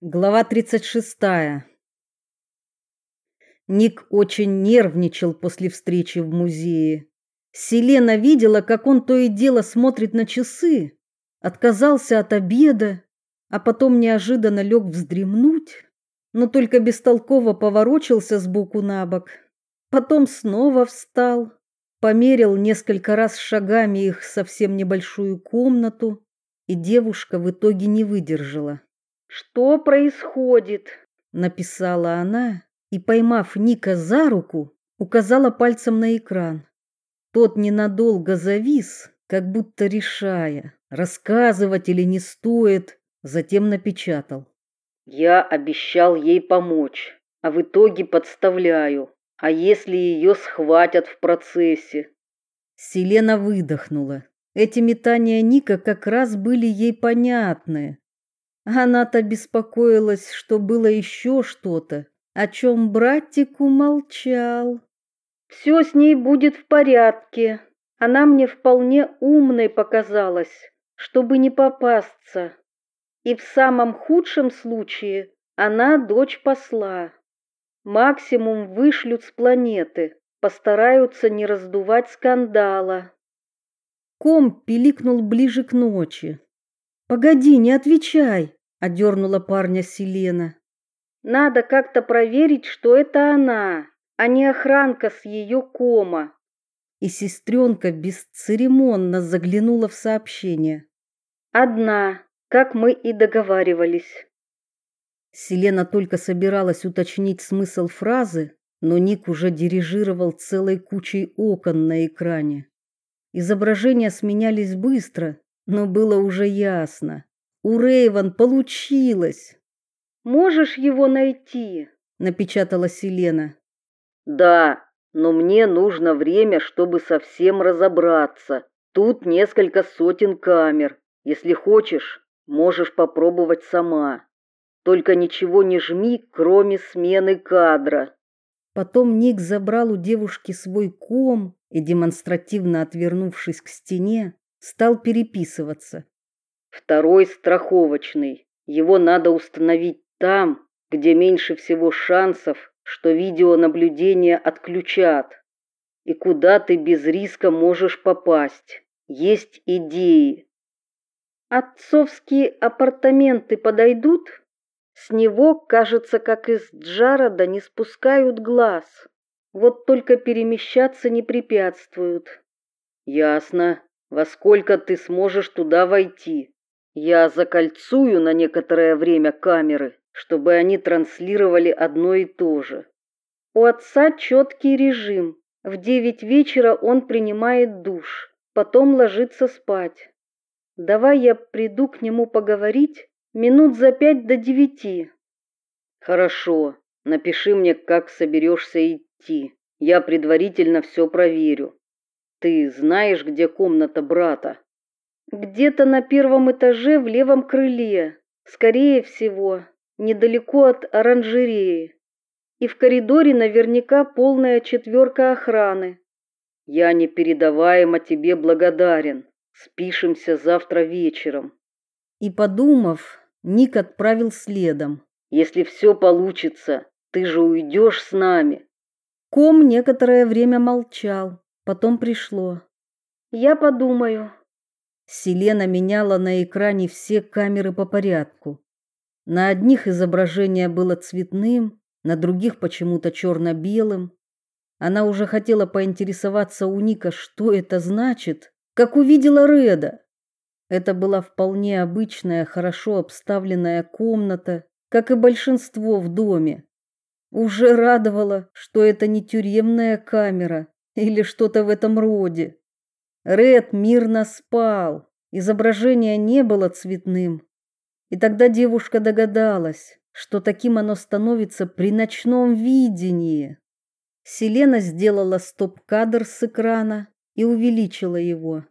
Глава 36. Ник очень нервничал после встречи в музее. Селена видела, как он то и дело смотрит на часы, отказался от обеда, а потом неожиданно лег вздремнуть, но только бестолково поворочился с боку на бок. Потом снова встал, померил несколько раз шагами их совсем небольшую комнату, и девушка в итоге не выдержала. Что происходит? написала она и, поймав Ника за руку, указала пальцем на экран. Тот ненадолго завис, как будто решая, рассказывать или не стоит, затем напечатал. Я обещал ей помочь, а в итоге подставляю. А если ее схватят в процессе? Селена выдохнула. Эти метания Ника как раз были ей понятны. Она-то беспокоилась, что было еще что-то, о чем братик умолчал. «Все с ней будет в порядке. Она мне вполне умной показалась, чтобы не попасться. И в самом худшем случае она дочь посла. Максимум вышлют с планеты, постараются не раздувать скандала». Ком пиликнул ближе к ночи. «Погоди, не отвечай!» Одернула парня Селена. Надо как-то проверить, что это она, а не охранка с ее кома. И сестренка бесцеремонно заглянула в сообщение. Одна, как мы и договаривались. Селена только собиралась уточнить смысл фразы, но Ник уже дирижировал целой кучей окон на экране. Изображения сменялись быстро, но было уже ясно. У Рейвен получилось. Можешь его найти? напечатала Селена. Да, но мне нужно время, чтобы совсем разобраться. Тут несколько сотен камер. Если хочешь, можешь попробовать сама. Только ничего не жми, кроме смены кадра. Потом Ник забрал у девушки свой ком и демонстративно отвернувшись к стене, стал переписываться. Второй страховочный. Его надо установить там, где меньше всего шансов, что видеонаблюдение отключат. И куда ты без риска можешь попасть. Есть идеи. Отцовские апартаменты подойдут? С него, кажется, как из Джарода не спускают глаз. Вот только перемещаться не препятствуют. Ясно. Во сколько ты сможешь туда войти? Я закольцую на некоторое время камеры, чтобы они транслировали одно и то же. У отца четкий режим. В девять вечера он принимает душ, потом ложится спать. Давай я приду к нему поговорить минут за пять до девяти. Хорошо. Напиши мне, как соберешься идти. Я предварительно все проверю. Ты знаешь, где комната брата? Где-то на первом этаже в левом крыле, скорее всего, недалеко от оранжереи. И в коридоре наверняка полная четверка охраны. Я непередаваемо тебе благодарен. Спишемся завтра вечером. И подумав, Ник отправил следом. Если все получится, ты же уйдешь с нами. Ком некоторое время молчал, потом пришло. Я подумаю. Селена меняла на экране все камеры по порядку. На одних изображение было цветным, на других почему-то черно белым Она уже хотела поинтересоваться у Ника, что это значит, как увидела Реда. Это была вполне обычная, хорошо обставленная комната, как и большинство в доме. Уже радовало, что это не тюремная камера или что-то в этом роде. Ред мирно спал. Изображение не было цветным. И тогда девушка догадалась, что таким оно становится при ночном видении. Селена сделала стоп-кадр с экрана и увеличила его.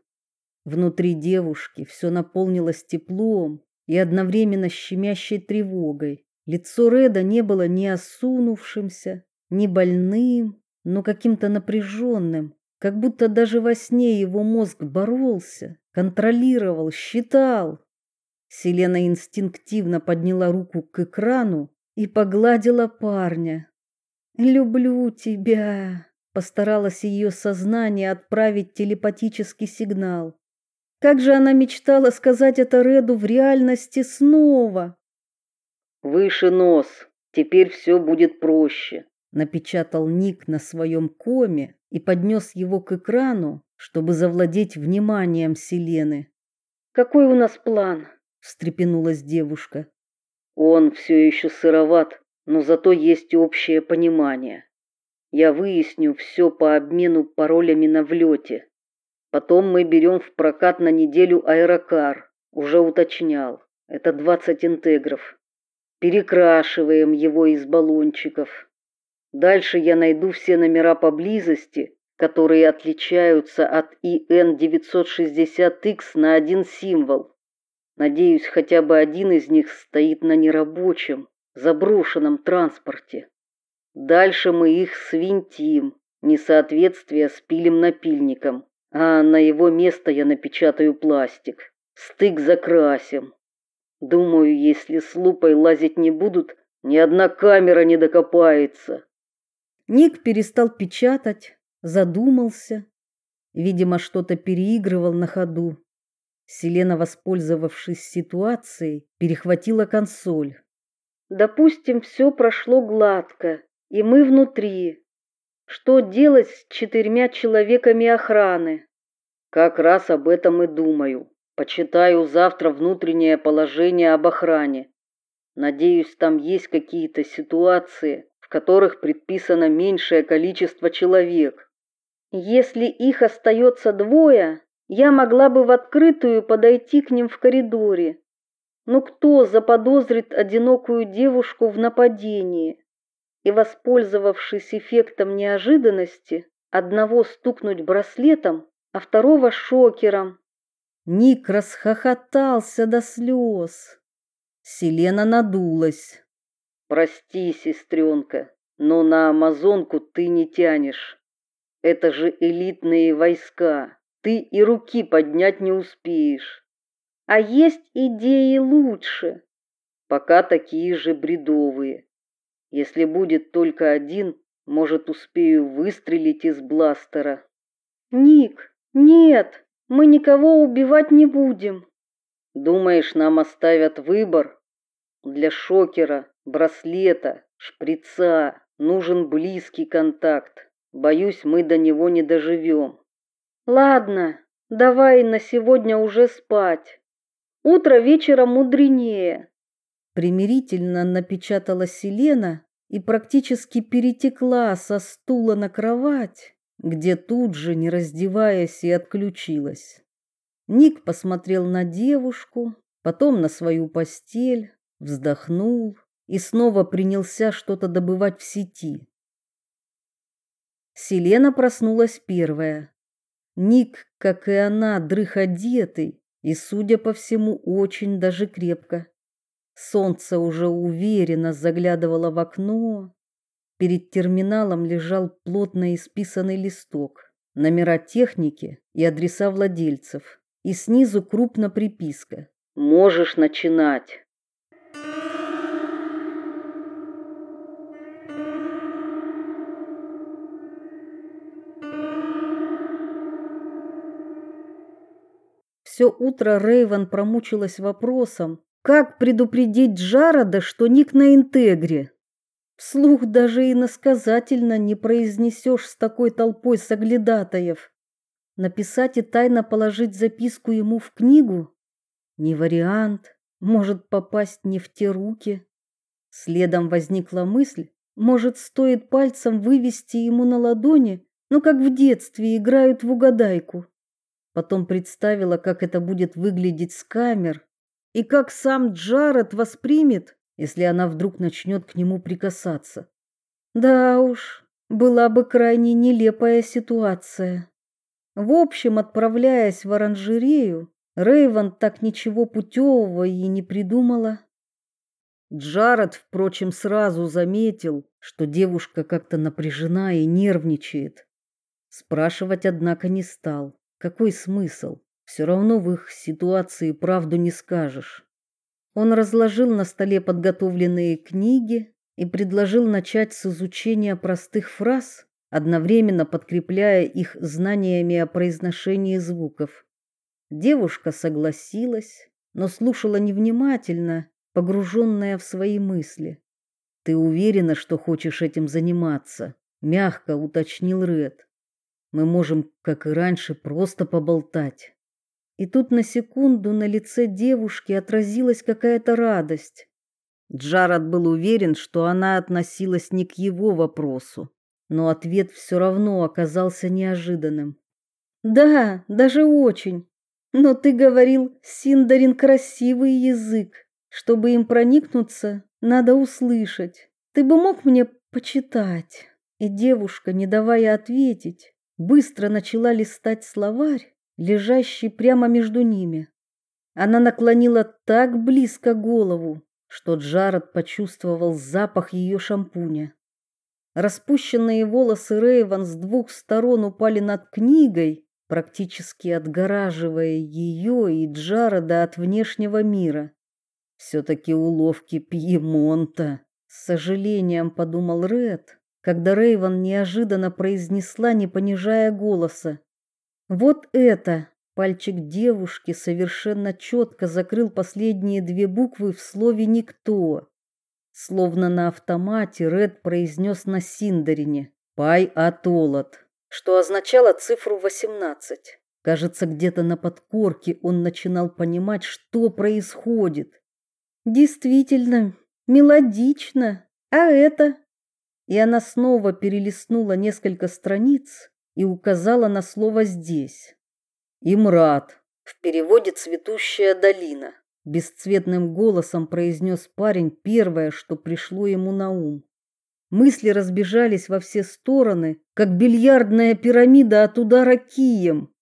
Внутри девушки все наполнилось теплом и одновременно щемящей тревогой. Лицо Реда не было ни осунувшимся, ни больным, но каким-то напряженным, как будто даже во сне его мозг боролся, контролировал, считал. Селена инстинктивно подняла руку к экрану и погладила парня. «Люблю тебя», — постаралась ее сознание отправить телепатический сигнал. Как же она мечтала сказать это Реду в реальности снова. «Выше нос, теперь все будет проще», — напечатал Ник на своем коме и поднес его к экрану, чтобы завладеть вниманием Селены. «Какой у нас план?» встрепенулась девушка. Он все еще сыроват, но зато есть общее понимание. Я выясню все по обмену паролями на влете. Потом мы берем в прокат на неделю аэрокар. Уже уточнял. Это 20 интегров. Перекрашиваем его из баллончиков. Дальше я найду все номера поблизости, которые отличаются от ИН-960Х на один символ. Надеюсь, хотя бы один из них стоит на нерабочем, заброшенном транспорте. Дальше мы их свинтим, несоответствие спилим напильником, а на его место я напечатаю пластик. Стык закрасим. Думаю, если с лупой лазить не будут, ни одна камера не докопается. Ник перестал печатать, задумался, видимо, что-то переигрывал на ходу. Селена, воспользовавшись ситуацией, перехватила консоль. Допустим, все прошло гладко, и мы внутри. Что делать с четырьмя человеками охраны? Как раз об этом и думаю. Почитаю завтра внутреннее положение об охране. Надеюсь, там есть какие-то ситуации, в которых предписано меньшее количество человек. Если их остается двое, я могла бы в открытую подойти к ним в коридоре. Но кто заподозрит одинокую девушку в нападении? И, воспользовавшись эффектом неожиданности, одного стукнуть браслетом, а второго шокером. Ник расхохотался до слез. Селена надулась. Прости, сестренка, но на амазонку ты не тянешь. Это же элитные войска ты и руки поднять не успеешь. А есть идеи лучше. Пока такие же бредовые. Если будет только один, может, успею выстрелить из бластера. Ник, нет, мы никого убивать не будем. Думаешь, нам оставят выбор? Для шокера, браслета, шприца нужен близкий контакт. Боюсь, мы до него не доживем. Ладно, давай на сегодня уже спать. Утро вечера мудренее. Примирительно напечатала Селена и практически перетекла со стула на кровать, где тут же, не раздеваясь, и отключилась. Ник посмотрел на девушку, потом на свою постель, вздохнул и снова принялся что-то добывать в сети. Селена проснулась первая. Ник, как и она, дрых одетый и, судя по всему, очень даже крепко. Солнце уже уверенно заглядывало в окно. Перед терминалом лежал плотно исписанный листок, номера техники и адреса владельцев, и снизу крупно приписка: "Можешь начинать". Все утро Рейвен промучилась вопросом, как предупредить Джарода, что Ник на интегре. Вслух даже иносказательно не произнесешь с такой толпой соглядатаев. Написать и тайно положить записку ему в книгу? Не вариант, может попасть не в те руки. Следом возникла мысль, может, стоит пальцем вывести ему на ладони, ну как в детстве играют в угадайку. Потом представила, как это будет выглядеть с камер и как сам Джаред воспримет, если она вдруг начнет к нему прикасаться. Да уж, была бы крайне нелепая ситуация. В общем, отправляясь в оранжерею, Рейвен так ничего путевого и не придумала. Джаред, впрочем, сразу заметил, что девушка как-то напряжена и нервничает. Спрашивать, однако, не стал. Какой смысл? Все равно в их ситуации правду не скажешь. Он разложил на столе подготовленные книги и предложил начать с изучения простых фраз, одновременно подкрепляя их знаниями о произношении звуков. Девушка согласилась, но слушала невнимательно, погруженная в свои мысли. Ты уверена, что хочешь этим заниматься? мягко уточнил Ред. Мы можем, как и раньше, просто поболтать. И тут на секунду на лице девушки отразилась какая-то радость. Джаред был уверен, что она относилась не к его вопросу, но ответ все равно оказался неожиданным. Да, даже очень. Но ты говорил, Синдарин красивый язык. Чтобы им проникнуться, надо услышать. Ты бы мог мне почитать. И девушка, не давая ответить, быстро начала листать словарь, лежащий прямо между ними. Она наклонила так близко голову, что Джаред почувствовал запах ее шампуня. Распущенные волосы Рейвен с двух сторон упали над книгой, практически отгораживая ее и Джареда от внешнего мира. Все-таки уловки Пьемонта, с сожалением подумал Ред, когда Рейвен неожиданно произнесла, не понижая голоса. Вот это пальчик девушки совершенно четко закрыл последние две буквы в слове никто. Словно на автомате Ред произнес на синдарине «Пай атолот», что означало цифру 18. Кажется, где-то на подкорке он начинал понимать, что происходит. Действительно, мелодично. А это? И она снова перелистнула несколько страниц и указала на слово здесь. Имрат. В переводе цветущая долина. Бесцветным голосом произнес парень первое, что пришло ему на ум. Мысли разбежались во все стороны, как бильярдная пирамида от удара кием.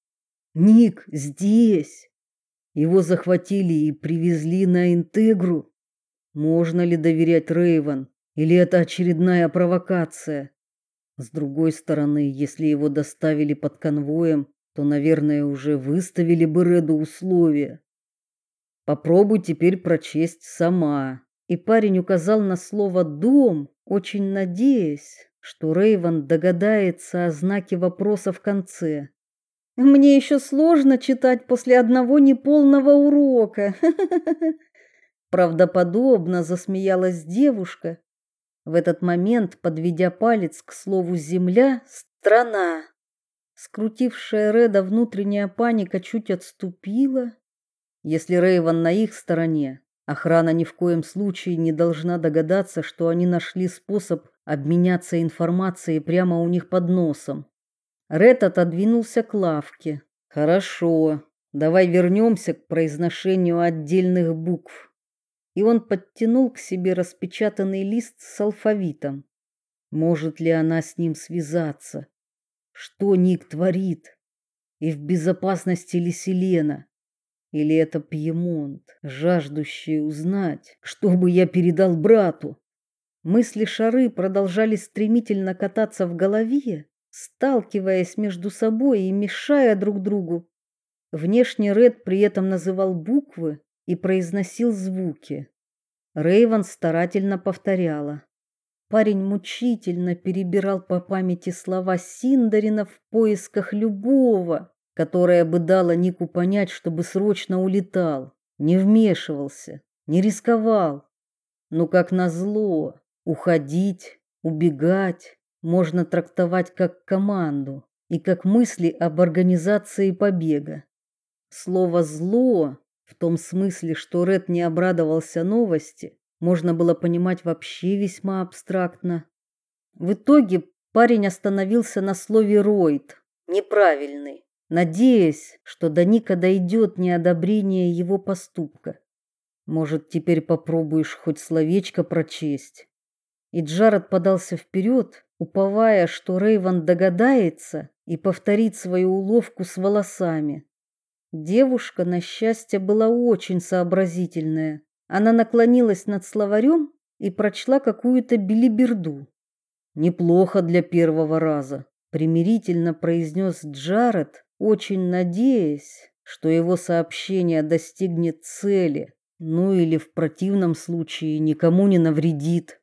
Ник здесь. Его захватили и привезли на Интегру. Можно ли доверять Рейвен? Или это очередная провокация? С другой стороны, если его доставили под конвоем, то, наверное, уже выставили бы Реду условия. Попробуй теперь прочесть сама. И парень указал на слово дом, очень надеясь, что Рейвен догадается о знаке вопроса в конце. Мне еще сложно читать после одного неполного урока. Правдоподобно засмеялась девушка. В этот момент, подведя палец к слову земля, страна, скрутившая Реда внутренняя паника чуть отступила. Если Рейвен на их стороне, охрана ни в коем случае не должна догадаться, что они нашли способ обменяться информацией прямо у них под носом. Ред отодвинулся к лавке. Хорошо. Давай вернемся к произношению отдельных букв. И он подтянул к себе распечатанный лист с алфавитом. Может ли она с ним связаться? Что Ник творит? И в безопасности ли Селена? Или это Пьемонт, жаждущий узнать, что бы я передал брату? Мысли шары продолжали стремительно кататься в голове, сталкиваясь между собой и мешая друг другу. Внешне Ред при этом называл буквы и произносил звуки. Рейвен старательно повторяла. Парень мучительно перебирал по памяти слова Синдарина в поисках любого, которое бы дало Нику понять, чтобы срочно улетал, не вмешивался, не рисковал. Но как назло, уходить, убегать можно трактовать как команду и как мысли об организации побега. Слово «зло» в том смысле, что Ред не обрадовался новости, можно было понимать вообще весьма абстрактно. В итоге парень остановился на слове «роид», неправильный, надеясь, что до Ника дойдет неодобрение его поступка. Может, теперь попробуешь хоть словечко прочесть? И Джаред подался вперед, уповая, что Рейвен догадается и повторит свою уловку с волосами. Девушка, на счастье, была очень сообразительная. Она наклонилась над словарем и прочла какую-то билиберду. Неплохо для первого раза, примирительно произнес Джаред, очень надеясь, что его сообщение достигнет цели, ну или в противном случае никому не навредит.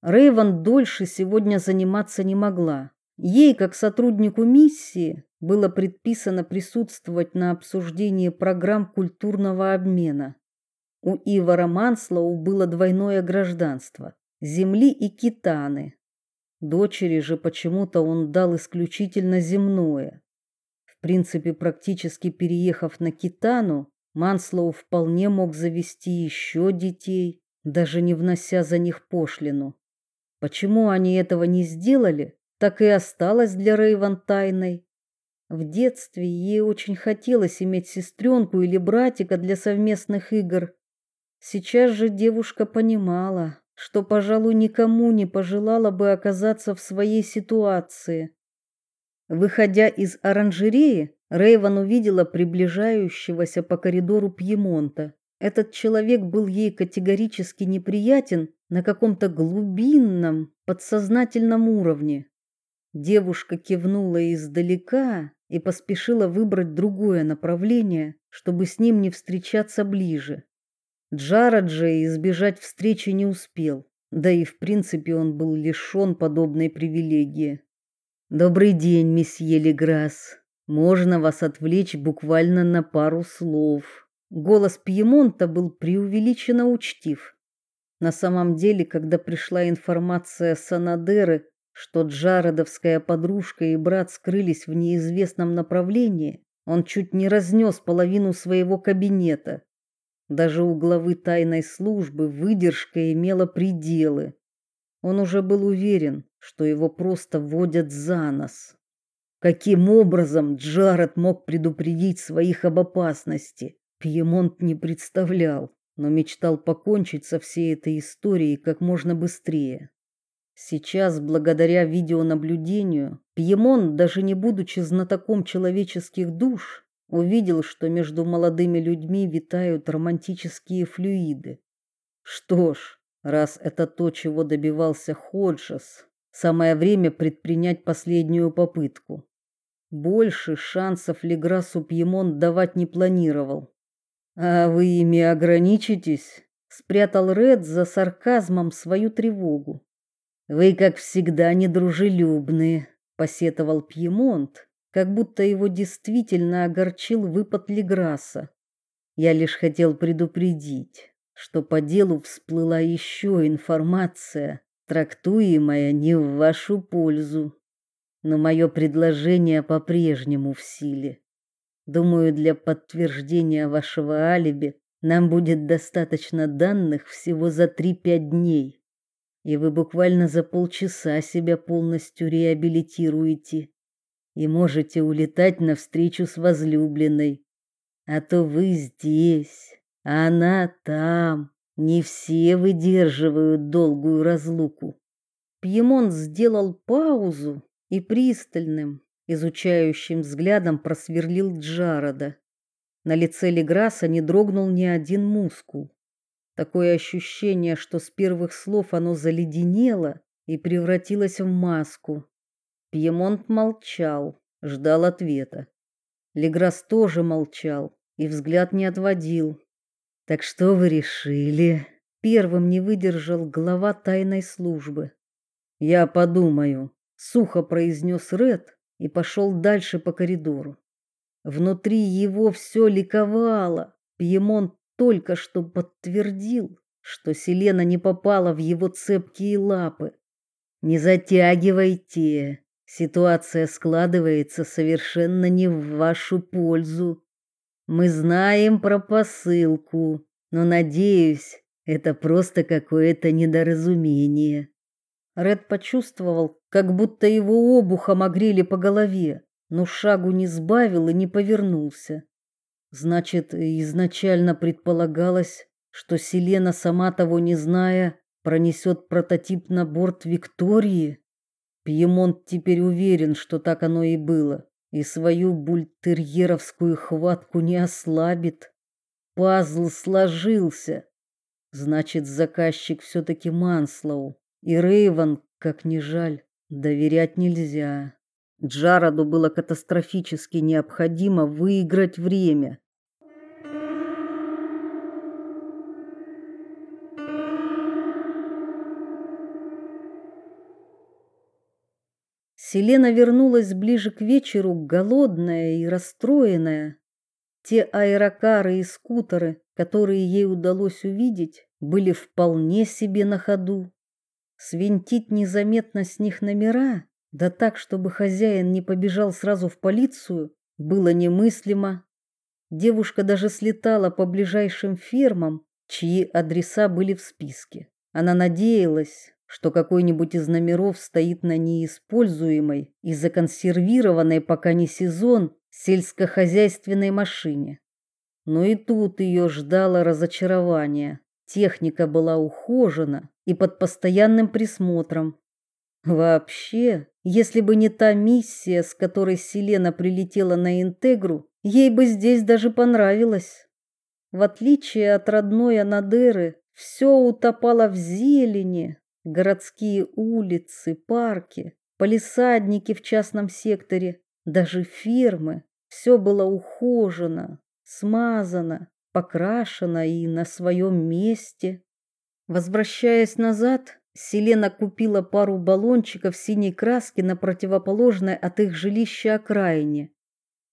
Рейвен дольше сегодня заниматься не могла. Ей, как сотруднику миссии, было предписано присутствовать на обсуждении программ культурного обмена. У Ивара Манслоу было двойное гражданство – земли и китаны. Дочери же почему-то он дал исключительно земное. В принципе, практически переехав на Китану, Манслоу вполне мог завести еще детей, даже не внося за них пошлину. Почему они этого не сделали, так и осталось для Рейвен тайной. В детстве ей очень хотелось иметь сестренку или братика для совместных игр. Сейчас же девушка понимала, что, пожалуй, никому не пожелала бы оказаться в своей ситуации. Выходя из оранжереи, Рейвен увидела приближающегося по коридору Пьемонта. Этот человек был ей категорически неприятен на каком-то глубинном, подсознательном уровне. Девушка кивнула издалека и поспешила выбрать другое направление, чтобы с ним не встречаться ближе. Джаред же избежать встречи не успел, да и в принципе он был лишен подобной привилегии. «Добрый день, месье Леграсс. Можно вас отвлечь буквально на пару слов». Голос Пьемонта был преувеличенно учтив. На самом деле, когда пришла информация с Анадеры, что Джаредовская подружка и брат скрылись в неизвестном направлении, он чуть не разнес половину своего кабинета. Даже у главы тайной службы выдержка имела пределы. Он уже был уверен, что его просто водят за нос. Каким образом Джаред мог предупредить своих об опасности, Пьемонт не представлял но мечтал покончить со всей этой историей как можно быстрее. Сейчас, благодаря видеонаблюдению, Пьемон, даже не будучи знатоком человеческих душ, увидел, что между молодыми людьми витают романтические флюиды. Что ж, раз это то, чего добивался Ходжес, самое время предпринять последнюю попытку. Больше шансов Леграсу Пьемон давать не планировал. А вы ими ограничитесь? Спрятал Ред за сарказмом свою тревогу. Вы, как всегда, недружелюбны, посетовал Пьемонт, как будто его действительно огорчил выпад Леграса. Я лишь хотел предупредить, что по делу всплыла еще информация, трактуемая не в вашу пользу. Но мое предложение по-прежнему в силе. Думаю, для подтверждения вашего алиби нам будет достаточно данных всего за 3-5 дней. И вы буквально за полчаса себя полностью реабилитируете и можете улетать на встречу с возлюбленной. А то вы здесь, а она там. Не все выдерживают долгую разлуку. Пьемонт сделал паузу и пристальным, изучающим взглядом просверлил Джарода. На лице Леграса не дрогнул ни один мускул. Такое ощущение, что с первых слов оно заледенело и превратилось в маску. Пьемонт молчал, ждал ответа. Леграс тоже молчал и взгляд не отводил. Так что вы решили? Первым не выдержал глава тайной службы. Я подумаю, сухо произнес Ред и пошел дальше по коридору. Внутри его все ликовало. Пьемонт только что подтвердил, что Селена не попала в его цепкие лапы. Не затягивайте. Ситуация складывается совершенно не в вашу пользу. Мы знаем про посылку, но надеюсь, это просто какое-то недоразумение. Ред почувствовал, как будто его обухом огрели по голове, но шагу не сбавил и не повернулся. Значит, изначально предполагалось, что Селена, сама того не зная, пронесет прототип на борт Виктории. Пьемонт теперь уверен, что так оно и было, и свою бультерьеровскую хватку не ослабит. Пазл сложился. Значит, заказчик все-таки Манслоу. И Рейвен, как ни жаль, Доверять нельзя. Джароду было катастрофически необходимо выиграть время. Селена вернулась ближе к вечеру, голодная и расстроенная. Те аэрокары и скутеры, которые ей удалось увидеть, были вполне себе на ходу. Свинтить незаметно с них номера, да так, чтобы хозяин не побежал сразу в полицию, было немыслимо. Девушка даже слетала по ближайшим фермам, чьи адреса были в списке. Она надеялась, что какой-нибудь из номеров стоит на неиспользуемой и законсервированной пока не сезон сельскохозяйственной машине. Но и тут ее ждало разочарование. Техника была ухожена и под постоянным присмотром. Вообще, если бы не та миссия, с которой Селена прилетела на Интегру, ей бы здесь даже понравилось. В отличие от родной Анадыры, все утопало в зелени, городские улицы, парки, полисадники в частном секторе, даже фермы. Все было ухожено, смазано, покрашено и на своем месте. Возвращаясь назад, Селена купила пару баллончиков синей краски на противоположной от их жилища окраине.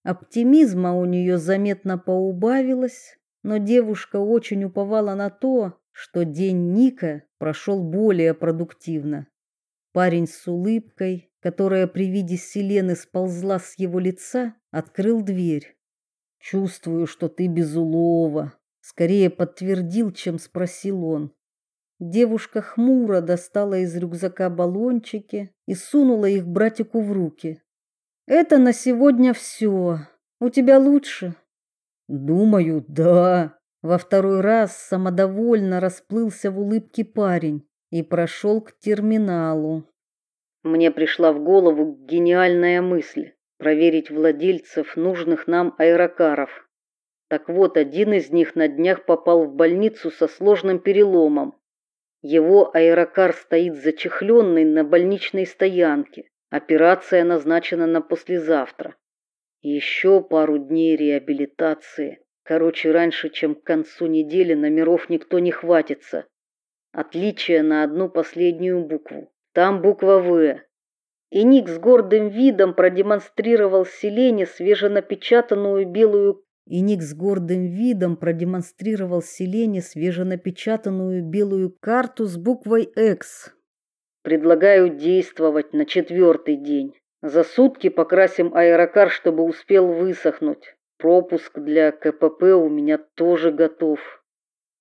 Оптимизма у нее заметно поубавилось, но девушка очень уповала на то, что день Ника прошел более продуктивно. Парень с улыбкой, которая при виде Селены сползла с его лица, открыл дверь. Чувствую, что ты без улова, скорее подтвердил, чем спросил он. Девушка хмуро достала из рюкзака баллончики и сунула их братику в руки. Это на сегодня все. У тебя лучше? Думаю, да. Во второй раз самодовольно расплылся в улыбке парень и прошел к терминалу. Мне пришла в голову гениальная мысль проверить владельцев нужных нам аэрокаров. Так вот, один из них на днях попал в больницу со сложным переломом. Его аэрокар стоит зачехленный на больничной стоянке. Операция назначена на послезавтра. Еще пару дней реабилитации. Короче, раньше, чем к концу недели номеров никто не хватится. Отличие на одну последнюю букву. Там буква В. И Ник с гордым видом продемонстрировал Селене свеженапечатанную белую и Ник с гордым видом продемонстрировал Селене свеженапечатанную белую карту с буквой X. Предлагаю действовать на четвертый день. За сутки покрасим аэрокар, чтобы успел высохнуть. Пропуск для КПП у меня тоже готов.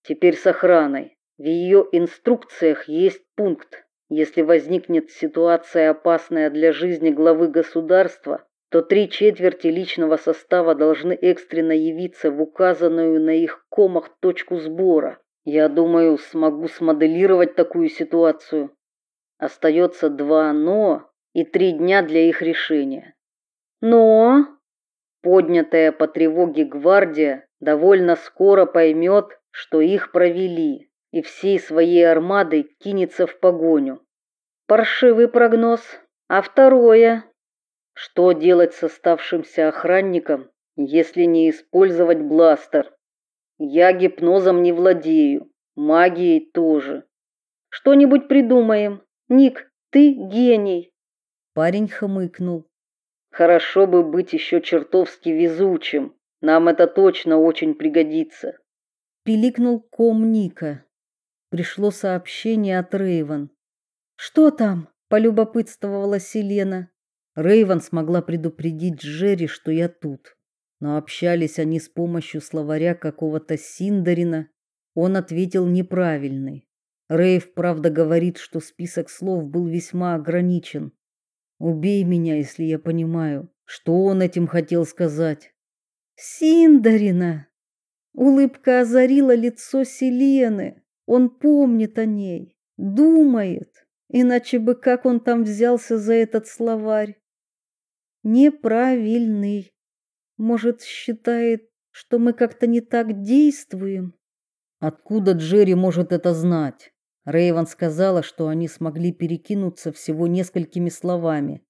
Теперь с охраной. В ее инструкциях есть пункт. Если возникнет ситуация опасная для жизни главы государства, то три четверти личного состава должны экстренно явиться в указанную на их комах точку сбора. Я думаю, смогу смоделировать такую ситуацию. Остается два но и три дня для их решения. Но Поднятая по тревоге гвардия довольно скоро поймет, что их провели, и всей своей армадой кинется в погоню. Паршивый прогноз. А второе? Что делать с оставшимся охранником, если не использовать бластер? Я гипнозом не владею, магией тоже. Что-нибудь придумаем. Ник, ты гений. Парень хмыкнул. Хорошо бы быть еще чертовски везучим. Нам это точно очень пригодится. Пиликнул ком Ника. Пришло сообщение от Рейвен. Что там? полюбопытствовала Селена. Рейвен смогла предупредить Джерри, что я тут. Но общались они с помощью словаря какого-то Синдарина. Он ответил неправильный. Рейв, правда, говорит, что список слов был весьма ограничен. Убей меня, если я понимаю, что он этим хотел сказать. Синдарина. Улыбка озарила лицо Селены. Он помнит о ней, думает. Иначе бы как он там взялся за этот словарь? Неправильный. Может, считает, что мы как-то не так действуем? Откуда Джерри может это знать? Рейвен сказала, что они смогли перекинуться всего несколькими словами.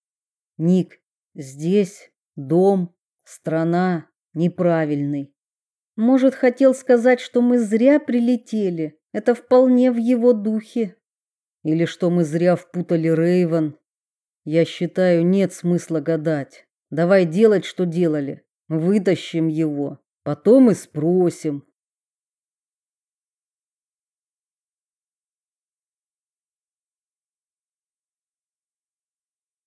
Ник, здесь дом, страна неправильный. Может, хотел сказать, что мы зря прилетели. Это вполне в его духе. Или что мы зря впутали Рейвен. Я считаю, нет смысла гадать. Давай делать, что делали. Вытащим его, потом и спросим,